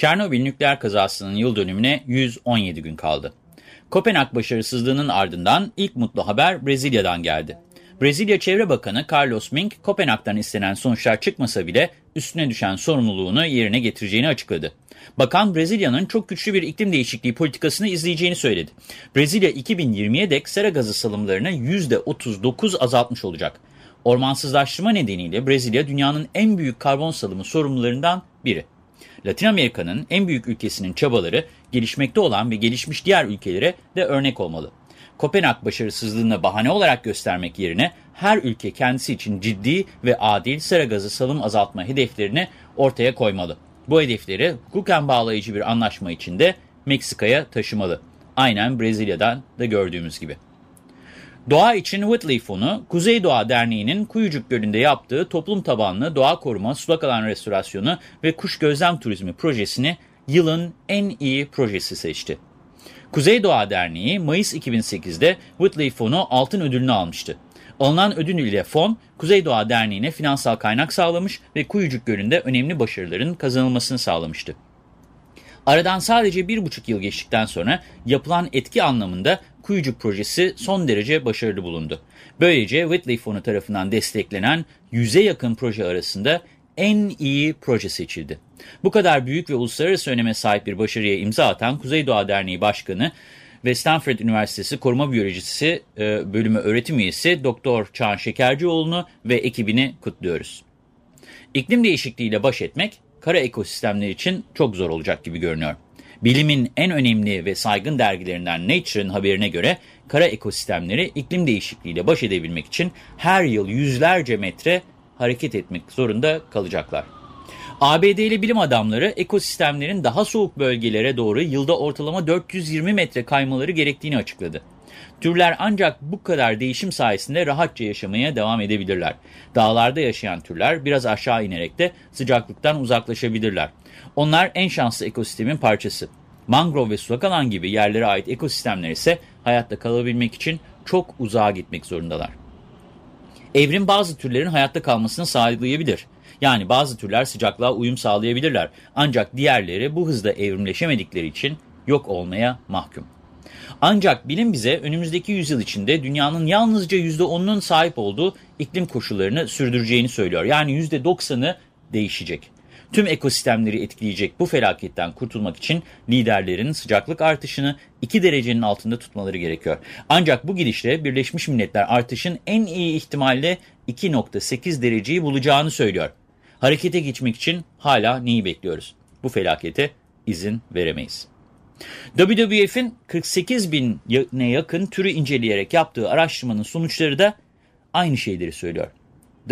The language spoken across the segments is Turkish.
Çernobil nükleer kazasının yıl dönümüne 117 gün kaldı. Kopenhag başarısızlığının ardından ilk mutlu haber Brezilya'dan geldi. Brezilya Çevre Bakanı Carlos Mink, Kopenhag'dan istenen sonuçlar çıkmasa bile üstüne düşen sorumluluğunu yerine getireceğini açıkladı. Bakan Brezilya'nın çok güçlü bir iklim değişikliği politikasını izleyeceğini söyledi. Brezilya 2020'ye dek sera gazı salımlarını %39 azaltmış olacak. Ormansızlaştırma nedeniyle Brezilya dünyanın en büyük karbon salımı sorumlularından biri. Latin Amerika'nın en büyük ülkesinin çabaları gelişmekte olan ve gelişmiş diğer ülkelere de örnek olmalı. Kopenhag başarısızlığını bahane olarak göstermek yerine her ülke kendisi için ciddi ve adil sera gazı salım azaltma hedeflerini ortaya koymalı. Bu hedefleri hukuken bağlayıcı bir anlaşma içinde Meksika'ya taşımalı. Aynen Brezilya'dan da gördüğümüz gibi. Doğa için Whitley Fonu, Kuzey Doğa Derneği'nin Kuyucuk Gölü'nde yaptığı toplum tabanlı doğa koruma, sulak alan restorasyonu ve kuş gözlem turizmi projesini yılın en iyi projesi seçti. Kuzey Doğa Derneği Mayıs 2008'de Whitley Fonu altın ödülünü almıştı. Alınan ödül ile fon, Kuzey Doğa Derneği'ne finansal kaynak sağlamış ve Kuyucuk Gölü'nde önemli başarıların kazanılmasını sağlamıştı. Aradan sadece bir buçuk yıl geçtikten sonra yapılan etki anlamında Kuyucuk projesi son derece başarılı bulundu. Böylece Whitley Fonu tarafından desteklenen yüze yakın proje arasında en iyi proje seçildi. Bu kadar büyük ve uluslararası öneme sahip bir başarıya imza atan Kuzey Doğa Derneği Başkanı ve Stanford Üniversitesi Koruma Biyolojisi e, bölümü öğretim üyesi Doktor Çağan Şekercioğlu'nu ve ekibini kutluyoruz. İklim değişikliğiyle baş etmek kara ekosistemler için çok zor olacak gibi görünüyor. Bilimin en önemli ve saygın dergilerinden Nature'ın haberine göre kara ekosistemleri iklim değişikliğiyle baş edebilmek için her yıl yüzlerce metre hareket etmek zorunda kalacaklar. ABD'li bilim adamları ekosistemlerin daha soğuk bölgelere doğru yılda ortalama 420 metre kaymaları gerektiğini açıkladı. Türler ancak bu kadar değişim sayesinde rahatça yaşamaya devam edebilirler. Dağlarda yaşayan türler biraz aşağı inerek de sıcaklıktan uzaklaşabilirler. Onlar en şanslı ekosistemin parçası. Mangrove ve sulak alan gibi yerlere ait ekosistemler ise hayatta kalabilmek için çok uzağa gitmek zorundalar. Evrim bazı türlerin hayatta kalmasını sağlayabilir. Yani bazı türler sıcaklığa uyum sağlayabilirler. Ancak diğerleri bu hızda evrimleşemedikleri için yok olmaya mahkum. Ancak bilim bize önümüzdeki yüzyıl içinde dünyanın yalnızca %10'unun sahip olduğu iklim koşullarını sürdüreceğini söylüyor. Yani %90'ı değişecek. Tüm ekosistemleri etkileyecek bu felaketten kurtulmak için liderlerin sıcaklık artışını 2 derecenin altında tutmaları gerekiyor. Ancak bu gidişle Birleşmiş Milletler artışın en iyi ihtimalle 2.8 dereceyi bulacağını söylüyor. Harekete geçmek için hala neyi bekliyoruz? Bu felakete izin veremeyiz. WWF'in 48 bine yakın türü inceleyerek yaptığı araştırmanın sonuçları da aynı şeyleri söylüyor.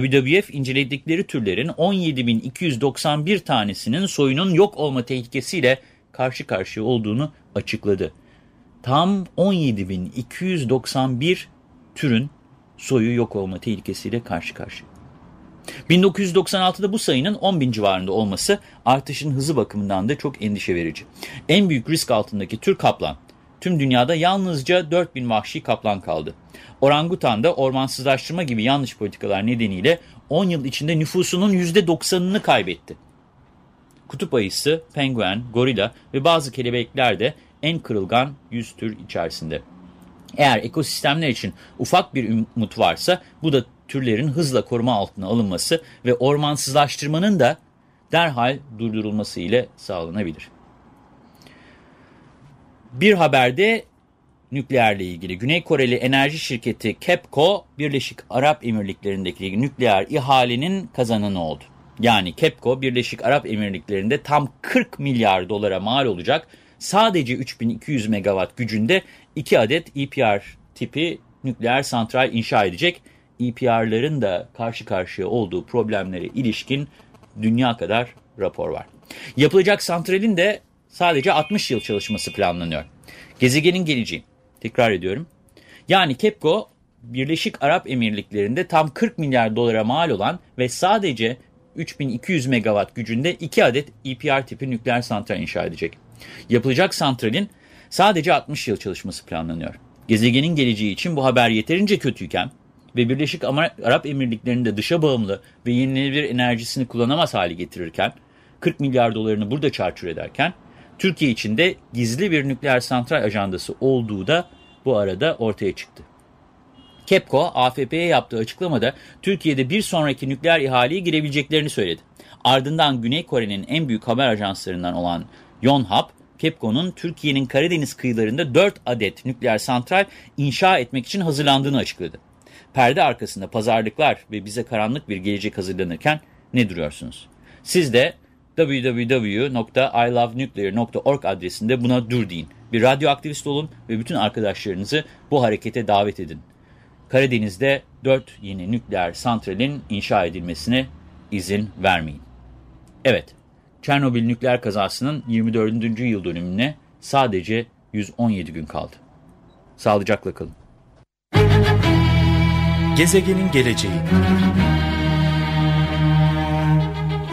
WWF inceledikleri türlerin 17.291 tanesinin soyunun yok olma tehlikesiyle karşı karşıya olduğunu açıkladı. Tam 17.291 türün soyu yok olma tehlikesiyle karşı karşıya. 1996'da bu sayının 10 bin civarında olması artışın hızı bakımından da çok endişe verici. En büyük risk altındaki tür kaplan. Tüm dünyada yalnızca 4 bin vahşi kaplan kaldı. Orangutan da ormansızlaştırma gibi yanlış politikalar nedeniyle 10 yıl içinde nüfusunun %90'ını kaybetti. Kutup ayısı, penguen, gorila ve bazı kelebekler de en kırılgan 100 tür içerisinde. Eğer ekosistemler için ufak bir umut varsa bu da türlerin hızla koruma altına alınması ve ormansızlaştırmanın da derhal durdurulması ile sağlanabilir. Bir haberde nükleerle ilgili Güney Koreli enerji şirketi KEPCO, Birleşik Arap Emirlikleri'ndeki nükleer ihalenin kazananı oldu. Yani KEPCO, Birleşik Arap Emirlikleri'nde tam 40 milyar dolara mal olacak sadece 3200 megawatt gücünde 2 adet EPR tipi nükleer santral inşa edecek. EPR'ların da karşı karşıya olduğu problemlere ilişkin dünya kadar rapor var. Yapılacak santralin de sadece 60 yıl çalışması planlanıyor. Gezegenin geleceği. Tekrar ediyorum. Yani KEPCO Birleşik Arap Emirlikleri'nde tam 40 milyar dolara mal olan ve sadece 3200 megawatt gücünde 2 adet EPR tipi nükleer santral inşa edecek. Yapılacak santralin sadece 60 yıl çalışması planlanıyor. Gezegenin geleceği için bu haber yeterince kötüyken ve Birleşik Arap Emirlikleri'nde dışa bağımlı ve yenilenebilir enerjisini kullanamaz hale getirirken, 40 milyar dolarını burada çarçur ederken, Türkiye için de gizli bir nükleer santral ajandası olduğu da bu arada ortaya çıktı. KEPCO, AFP'ye yaptığı açıklamada Türkiye'de bir sonraki nükleer ihaleye girebileceklerini söyledi. Ardından Güney Kore'nin en büyük haber ajanslarından olan Yonhap, KEPCO'nun Türkiye'nin Karadeniz kıyılarında 4 adet nükleer santral inşa etmek için hazırlandığını açıkladı. Perde arkasında pazarlıklar ve bize karanlık bir gelecek hazırlanırken ne duruyorsunuz? Siz de www.ilovenuclear.org adresinde buna dur deyin. Bir radyo aktivist olun ve bütün arkadaşlarınızı bu harekete davet edin. Karadeniz'de 4 yeni nükleer santralin inşa edilmesine izin vermeyin. Evet, Çernobil nükleer kazasının 24. yıl dönümüne sadece 117 gün kaldı. Sağlıcakla kalın. Gezegenin geleceği